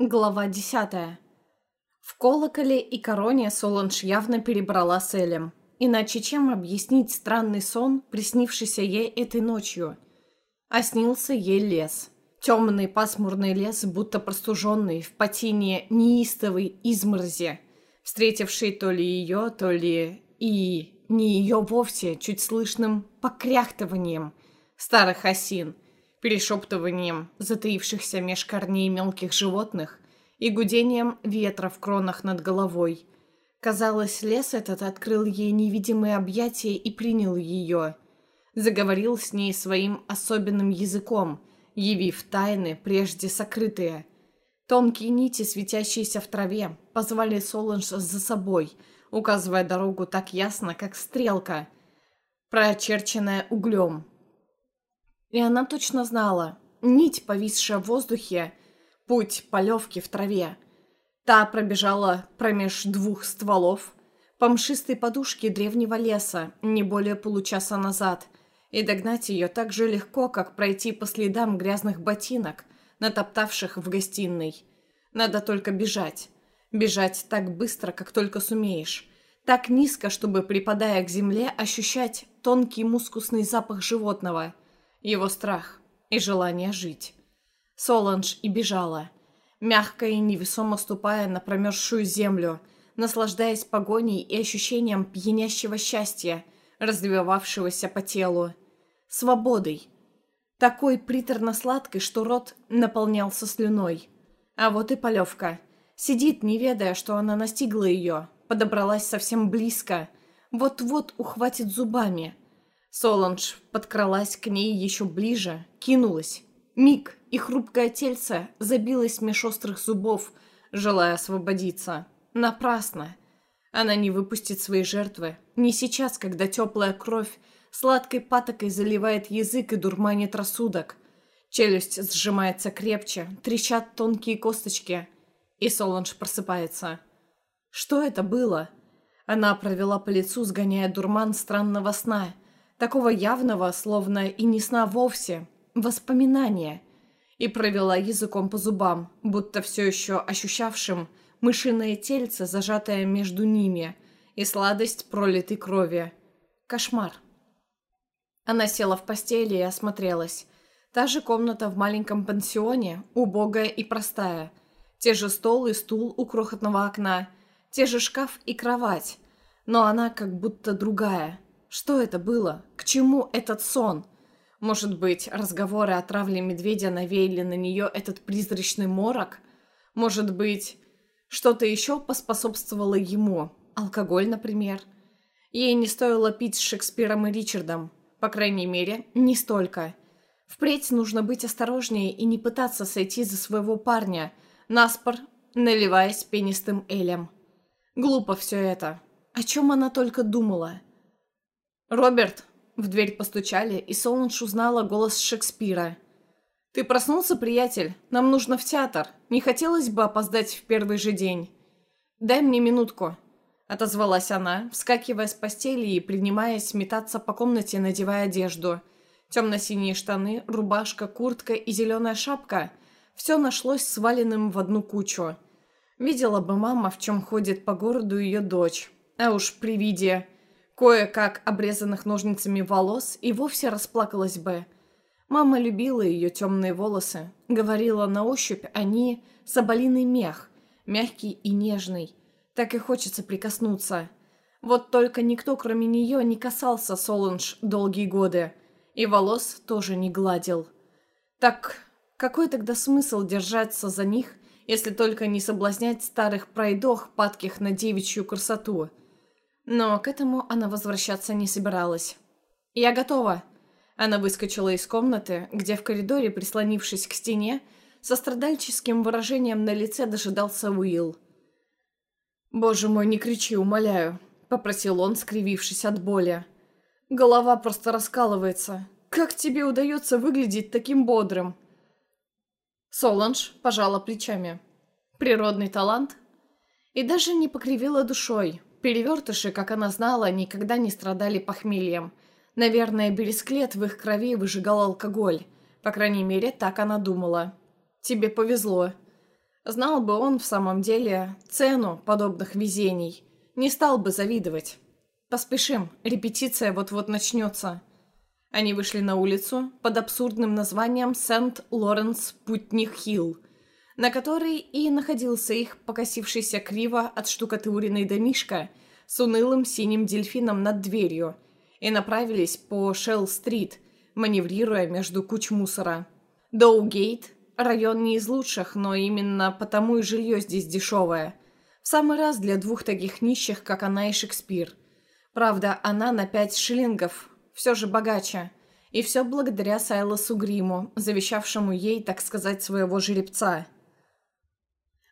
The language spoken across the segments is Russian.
Глава десятая. В колоколе и короне Соланж явно перебрала с Элем. Иначе чем объяснить странный сон, приснившийся ей этой ночью? А снился ей лес. Темный пасмурный лес, будто простуженный, в потине неистовой изморзи, встретивший то ли ее, то ли и не ее вовсе, чуть слышным покряхтыванием старых осин – перешептыванием затаившихся меж корней мелких животных и гудением ветра в кронах над головой. Казалось, лес этот открыл ей невидимые объятия и принял ее. Заговорил с ней своим особенным языком, явив тайны, прежде сокрытые. Тонкие нити, светящиеся в траве, позвали Соланж за собой, указывая дорогу так ясно, как стрелка, прочерченная углем. И она точно знала. Нить, повисшая в воздухе, путь полевки в траве. Та пробежала промеж двух стволов, по мшистой подушке древнего леса, не более получаса назад, и догнать ее так же легко, как пройти по следам грязных ботинок, натоптавших в гостиной. Надо только бежать. Бежать так быстро, как только сумеешь. Так низко, чтобы, припадая к земле, ощущать тонкий мускусный запах животного – его страх и желание жить. Соланж и бежала, мягко и невесомо ступая на промерзшую землю, наслаждаясь погоней и ощущением пьянящего счастья, развивавшегося по телу. Свободой. Такой приторно-сладкой, что рот наполнялся слюной. А вот и полевка. Сидит, не ведая, что она настигла ее, подобралась совсем близко, вот-вот ухватит зубами – Соланж подкралась к ней еще ближе, кинулась. Миг, и хрупкое тельце забилось меж острых зубов, желая освободиться. Напрасно. Она не выпустит свои жертвы. Не сейчас, когда теплая кровь сладкой патокой заливает язык и дурманит рассудок. Челюсть сжимается крепче, трещат тонкие косточки. И Соланж просыпается. Что это было? Она провела по лицу, сгоняя дурман странного сна – такого явного, словно и не сна вовсе, воспоминания, и провела языком по зубам, будто все еще ощущавшим мышиное тельце, зажатое между ними, и сладость пролитой крови. Кошмар. Она села в постели и осмотрелась. Та же комната в маленьком пансионе, убогая и простая. Те же стол и стул у крохотного окна, те же шкаф и кровать. Но она как будто другая, что это было? К чему этот сон? Может быть, разговоры о травле медведя навеяли на нее этот призрачный морок? Может быть, что-то еще поспособствовало ему? Алкоголь, например? Ей не стоило пить с Шекспиром и Ричардом. По крайней мере, не столько. Впредь нужно быть осторожнее и не пытаться сойти за своего парня, наспор, наливаясь пенистым элем. Глупо все это. О чем она только думала? «Роберт!» В дверь постучали, и Солунж узнала голос Шекспира. «Ты проснулся, приятель? Нам нужно в театр. Не хотелось бы опоздать в первый же день?» «Дай мне минутку», — отозвалась она, вскакивая с постели и принимаясь метаться по комнате, надевая одежду. Темно-синие штаны, рубашка, куртка и зеленая шапка — все нашлось сваленным в одну кучу. Видела бы мама, в чем ходит по городу ее дочь. А уж при виде кое-как обрезанных ножницами волос, и вовсе расплакалась бы. Мама любила ее темные волосы. Говорила на ощупь они соболиный мех, мягкий и нежный. Так и хочется прикоснуться. Вот только никто, кроме нее, не касался Соланж долгие годы. И волос тоже не гладил. Так какой тогда смысл держаться за них, если только не соблазнять старых пройдох, падких на девичью красоту – но к этому она возвращаться не собиралась. «Я готова!» Она выскочила из комнаты, где в коридоре, прислонившись к стене, со страдальческим выражением на лице дожидался Уилл. «Боже мой, не кричи, умоляю», — попросил он, скривившись от боли. «Голова просто раскалывается. Как тебе удается выглядеть таким бодрым?» Соланж пожала плечами. Природный талант. И даже не покривила душой, Перевертыши, как она знала, никогда не страдали похмельем. Наверное, бересклет в их крови выжигал алкоголь. По крайней мере, так она думала. «Тебе повезло». Знал бы он в самом деле цену подобных везений, не стал бы завидовать. Поспешим, репетиция вот-вот начнется. Они вышли на улицу под абсурдным названием Сент-Лоренс Путних-Хилл, на которой и находился их покосившийся криво от штукатуренный домишка с унылым синим дельфином над дверью, и направились по Шелл-стрит, маневрируя между куч мусора. Доугейт – район не из лучших, но именно потому и жилье здесь дешевое. В самый раз для двух таких нищих, как она и Шекспир. Правда, она на пять шиллингов все же богаче. И все благодаря Сайлосу Гриму, завещавшему ей, так сказать, своего жеребца.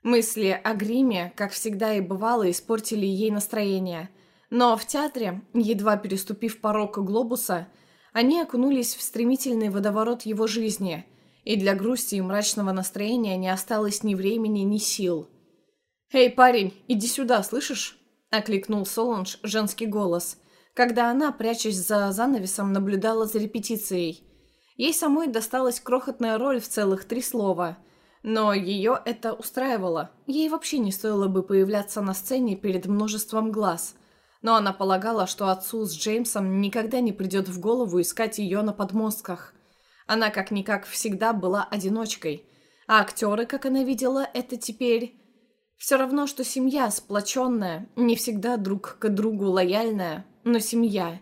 Мысли о гриме, как всегда и бывало, испортили ей настроение. Но в театре, едва переступив порог глобуса, они окунулись в стремительный водоворот его жизни, и для грусти и мрачного настроения не осталось ни времени, ни сил. «Эй, парень, иди сюда, слышишь?» – окликнул Солунж женский голос, когда она, прячась за занавесом, наблюдала за репетицией. Ей самой досталась крохотная роль в целых три слова, но ее это устраивало. Ей вообще не стоило бы появляться на сцене перед множеством глаз. Но она полагала, что отцу с Джеймсом никогда не придет в голову искать ее на подмостках. Она как-никак всегда была одиночкой, а актеры, как она видела, это теперь... Все равно, что семья сплоченная, не всегда друг к другу лояльная, но семья.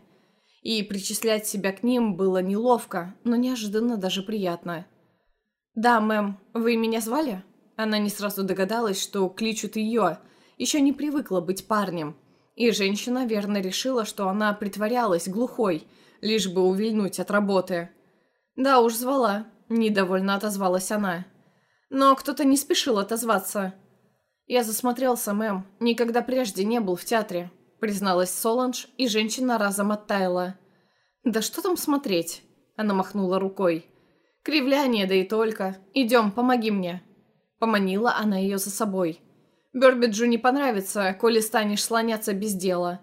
И причислять себя к ним было неловко, но неожиданно даже приятно. «Да, мэм, вы меня звали?» Она не сразу догадалась, что кличут ее, еще не привыкла быть парнем. И женщина верно решила, что она притворялась глухой, лишь бы увильнуть от работы. «Да уж, звала», – недовольно отозвалась она. «Но кто-то не спешил отозваться». «Я засмотрелся, мэм, никогда прежде не был в театре призналась Соланж, и женщина разом оттаяла. «Да что там смотреть?» Она махнула рукой. «Кривляние, да и только. Идем, помоги мне». Поманила она ее за собой. «Бербиджу не понравится, коли станешь слоняться без дела.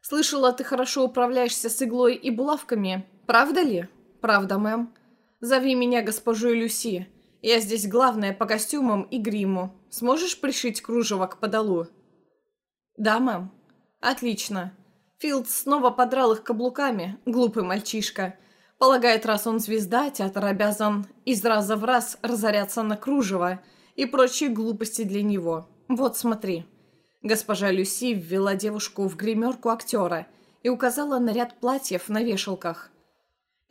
Слышала, ты хорошо управляешься с иглой и булавками. Правда ли?» «Правда, мэм. Зови меня госпожой Люси. Я здесь главная по костюмам и гриму. Сможешь пришить кружево к подолу?» «Да, мэм», Отлично. Филд снова подрал их каблуками, глупый мальчишка. Полагает, раз он звезда, театр обязан из раза в раз разоряться на кружево и прочие глупости для него. Вот смотри. Госпожа Люси ввела девушку в гримерку актера и указала на ряд платьев на вешалках.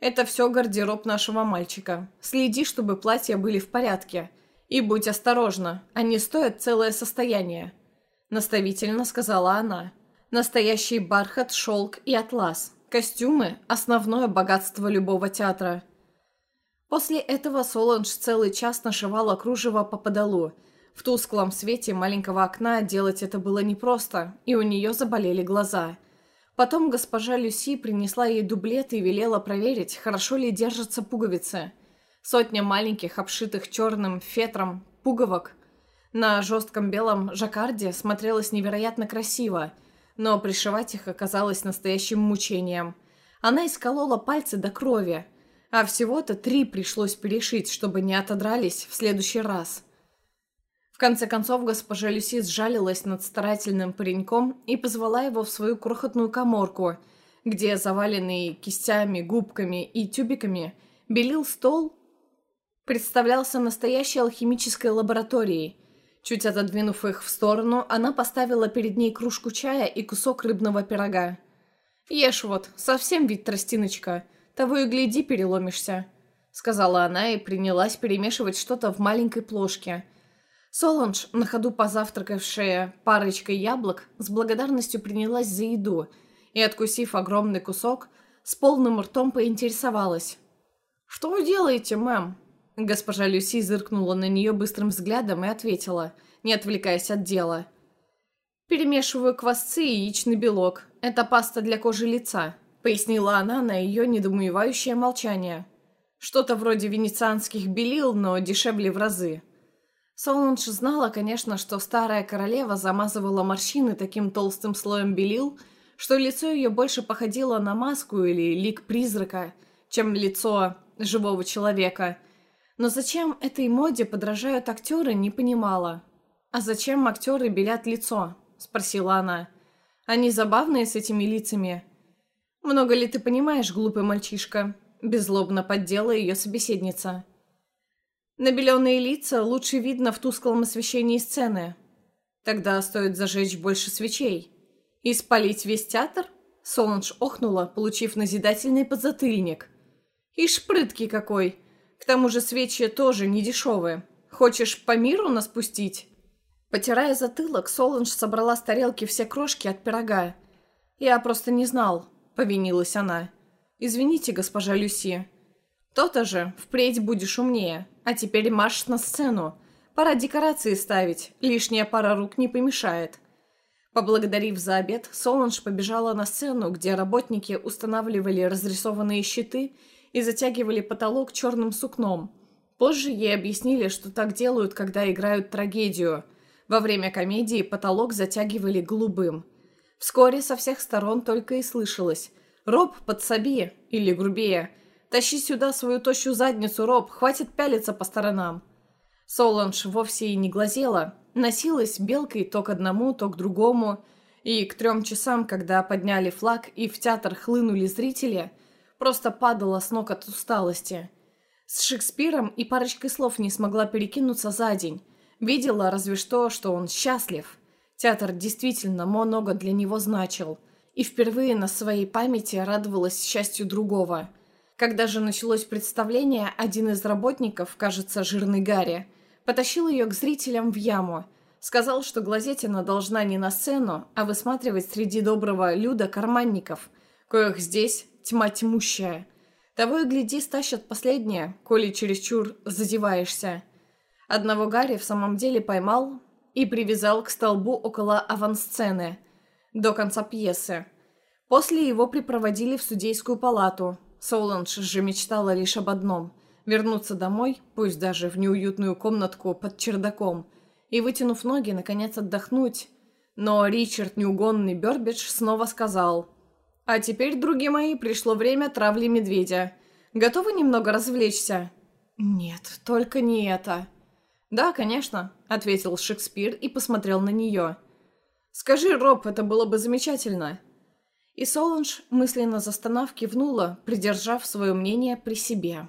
Это все гардероб нашего мальчика. Следи, чтобы платья были в порядке. И будь осторожна, они стоят целое состояние. Наставительно сказала она. Настоящий бархат, шелк и атлас. Костюмы – основное богатство любого театра. После этого Соланж целый час нашивала кружево по подолу. В тусклом свете маленького окна делать это было непросто, и у нее заболели глаза. Потом госпожа Люси принесла ей дублет и велела проверить, хорошо ли держатся пуговицы. Сотня маленьких, обшитых черным фетром, пуговок на жестком белом жаккарде смотрелась невероятно красиво – но пришивать их оказалось настоящим мучением. Она исколола пальцы до крови, а всего-то три пришлось перешить, чтобы не отодрались в следующий раз. В конце концов госпожа Люси сжалилась над старательным пареньком и позвала его в свою крохотную коморку, где, заваленный кистями, губками и тюбиками, белил стол, представлялся настоящей алхимической лабораторией – Чуть отодвинув их в сторону, она поставила перед ней кружку чая и кусок рыбного пирога. «Ешь вот, совсем ведь тростиночка. Того и гляди, переломишься», — сказала она и принялась перемешивать что-то в маленькой плошке. Соланж, на ходу позавтракавшая парочкой яблок, с благодарностью принялась за еду и, откусив огромный кусок, с полным ртом поинтересовалась. «Что вы делаете, мэм?» Госпожа Люси зыркнула на нее быстрым взглядом и ответила, не отвлекаясь от дела. «Перемешиваю квасцы и яичный белок. Это паста для кожи лица», — пояснила она на ее недоумевающее молчание. «Что-то вроде венецианских белил, но дешевле в разы». Солунж знала, конечно, что старая королева замазывала морщины таким толстым слоем белил, что лицо ее больше походило на маску или лик призрака, чем лицо живого человека — Но зачем этой моде подражают актеры, не понимала. «А зачем актеры белят лицо?» – спросила она. «Они забавные с этими лицами». «Много ли ты понимаешь, глупый мальчишка?» – беззлобно поддела ее собеседница. «Набеленные лица лучше видно в тусклом освещении сцены. Тогда стоит зажечь больше свечей. И спалить весь театр?» Солунж охнула, получив назидательный подзатыльник. «Ишь, прыткий какой! К тому же свечи тоже не дешевые. Хочешь по миру нас пустить?» Потирая затылок, Солунж собрала с тарелки все крошки от пирога. «Я просто не знал», — повинилась она. «Извините, госпожа Люси». «То-то же, впредь будешь умнее. А теперь марш на сцену. Пора декорации ставить, лишняя пара рук не помешает». Поблагодарив за обед, Соланж побежала на сцену, где работники устанавливали разрисованные щиты и затягивали потолок черным сукном. Позже ей объяснили, что так делают, когда играют трагедию. Во время комедии потолок затягивали голубым. Вскоре со всех сторон только и слышалось «Роб, подсоби!» или грубее «Тащи сюда свою тощую задницу, Роб, хватит пялиться по сторонам!» Соланж вовсе и не глазела, носилась белкой то к одному, то к другому, и к трем часам, когда подняли флаг и в театр хлынули зрители, просто падала с ног от усталости. С Шекспиром и парочкой слов не смогла перекинуться за день. Видела разве что, что он счастлив. Театр действительно много для него значил. И впервые на своей памяти радовалась счастью другого. Когда же началось представление, один из работников, кажется, жирный Гарри, потащил ее к зрителям в яму. Сказал, что глазеть она должна не на сцену, а высматривать среди доброго люда карманников, коих здесь тьма тьмущая. Того и гляди, стащат последнее, коли чересчур зазеваешься. Одного Гарри в самом деле поймал и привязал к столбу около авансцены до конца пьесы. После его припроводили в судейскую палату. Соланж же мечтала лишь об одном вернуться домой, пусть даже в неуютную комнатку под чердаком, и, вытянув ноги, наконец отдохнуть. Но Ричард Неугонный Бёрбидж снова сказал, «А теперь, други мои, пришло время травли медведя. Готовы немного развлечься?» «Нет, только не это». «Да, конечно», — ответил Шекспир и посмотрел на нее. «Скажи, Роб, это было бы замечательно». И Соланж мысленно застонав кивнула, придержав свое мнение при себе.